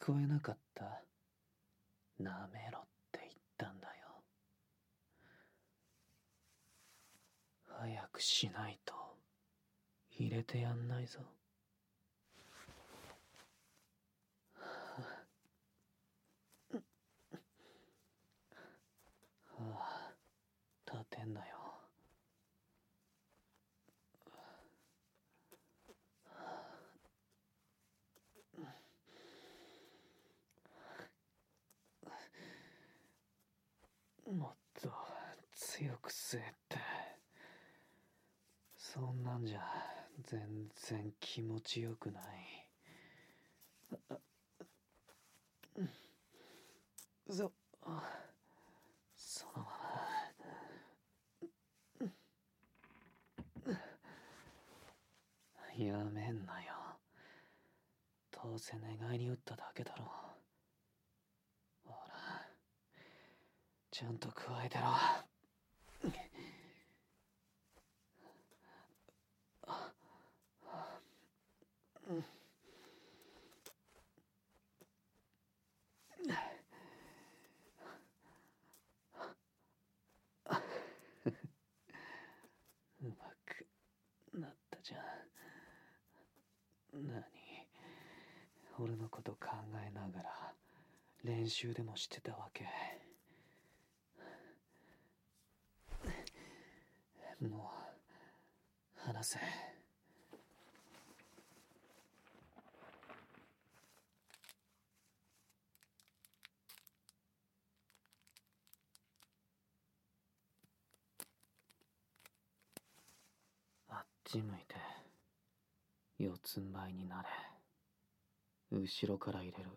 聞こえなかった。なめろって言ったんだよ。早くしないと。入れてやんないぞああ立てんなよもっと強く吸えって。そんなんじゃ全然気持ちよくない。そそのまま。やめんなよ。どうせ願いに打っただけだろ。ほらちゃんと加えてろ。うまくなったじゃん。何？俺のこと考えながら練習でもしてたわけ。もう話せあっち向いて四つん這いになれ。後ろから入れる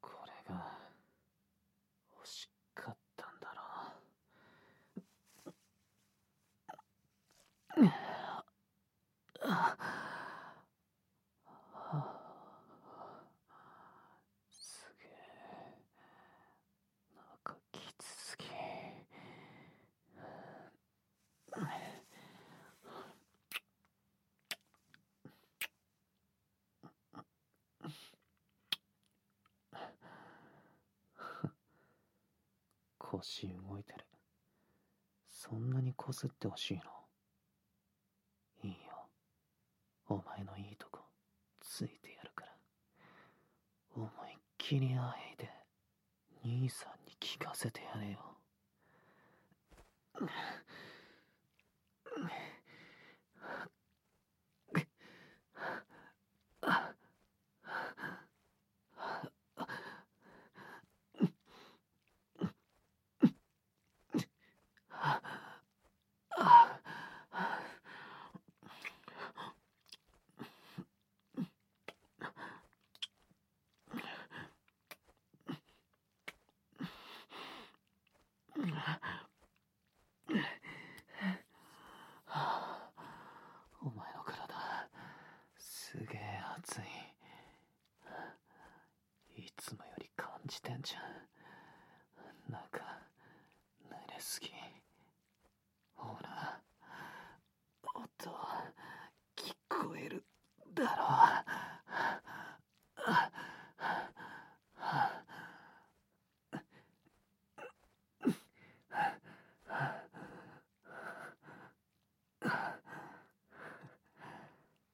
これが欲しかったんだろうすげえなんかきつすぎ腰動いてる。そんなにこすってほしいの？いいよ。お前のいいとこついてやるから。思いっきりあえいで兄さんに聞かせてやれよお前の体すげえ熱いいつもより感じてんじゃんなんか濡れすぎほら音聞こえるだろ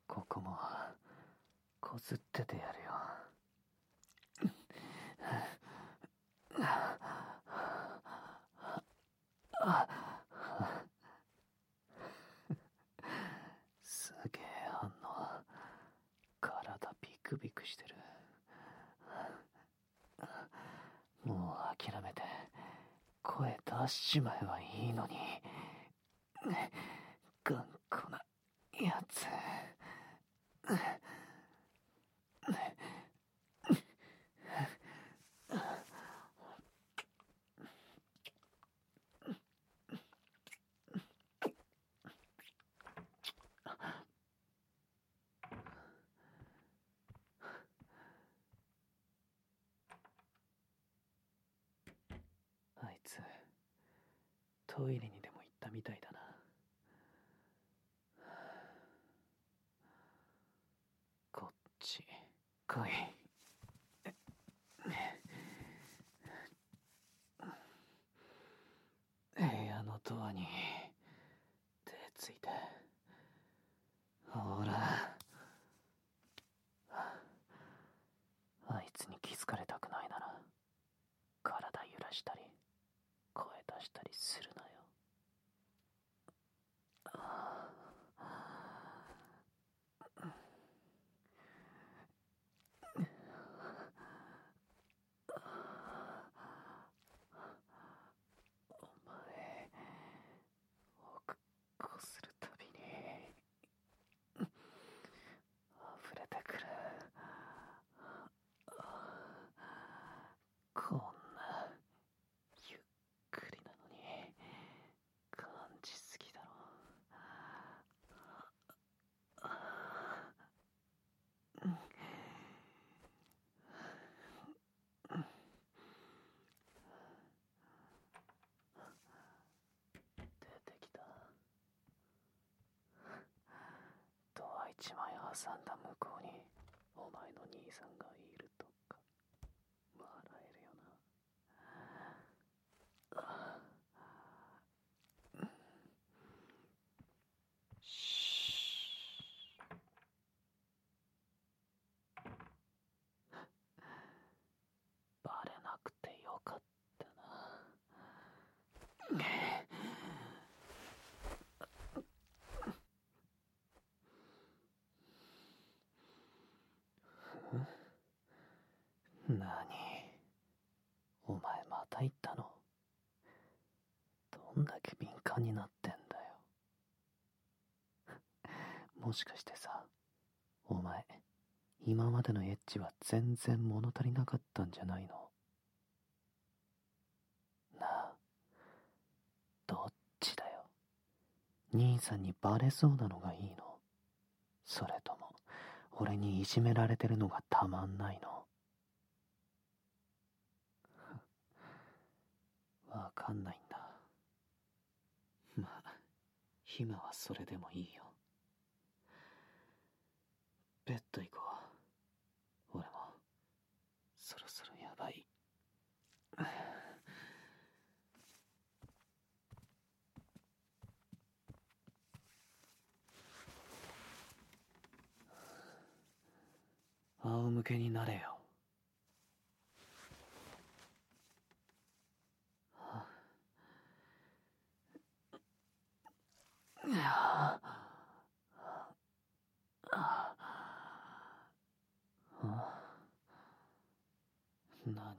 ここもこすっててやるよすげえ反応体ビクビクしてるもう諦めて声出しちまえばいいのに頑固なやつトイレにでも行ったみたいだなこっち来い部屋のドアに手ついて。挟んだ向こうにお前の兄さんがいるとか笑えるよなしバレなくてよかったな何お前また言ったの。どんだけ敏感になってんだよ。もしかしてさお前今までのエッチは全然物足りなかったんじゃないの？なあどっちだよ？兄さんにバレそうなのがいいの？それとも俺にいじめられてるのがたまんないの？わかんないんだ。まあ今はそれでもいいよ。ベッド行こう。俺も。そろそろやばい。仰向けになれよ。何？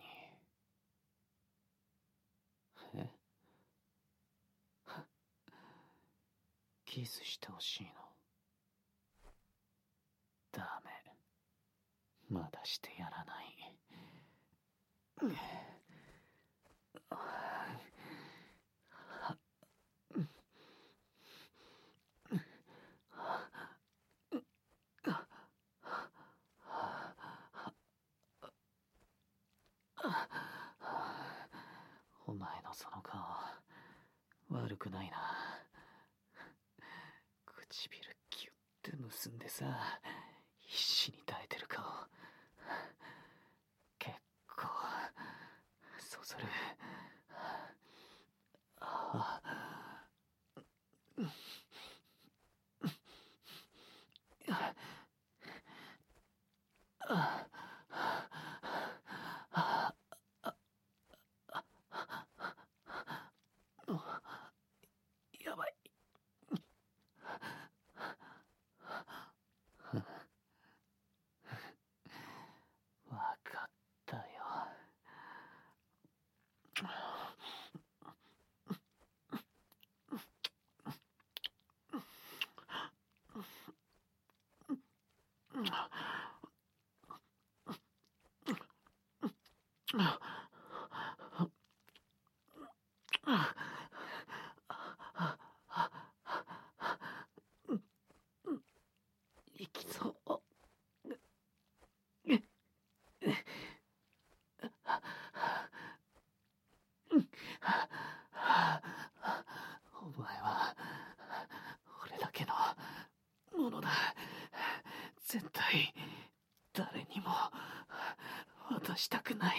え？キスしてほしいの？ダメ。まだしてやらないお前のその顔悪くないな唇ギュッて結んでさ必死に耐えてる顔。結構そそるあやばいわかったよいきそうお前は俺だけのものだ絶対誰にもしたくない。